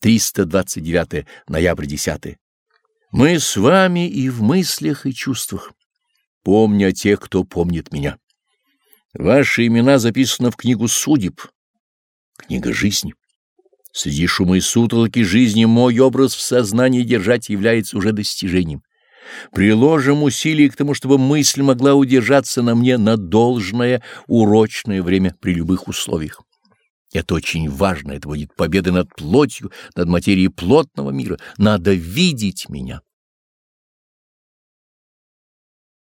329 ноябрь 10. Мы с вами и в мыслях и чувствах. Помню о тех, кто помнит меня. Ваши имена записаны в книгу судеб, книга жизни. Среди шума и сутолоки жизни мой образ в сознании держать является уже достижением. Приложим усилия к тому, чтобы мысль могла удержаться на мне на должное, урочное время при любых условиях. Это очень важно, это будет победа над плотью, над материей плотного мира. Надо видеть меня.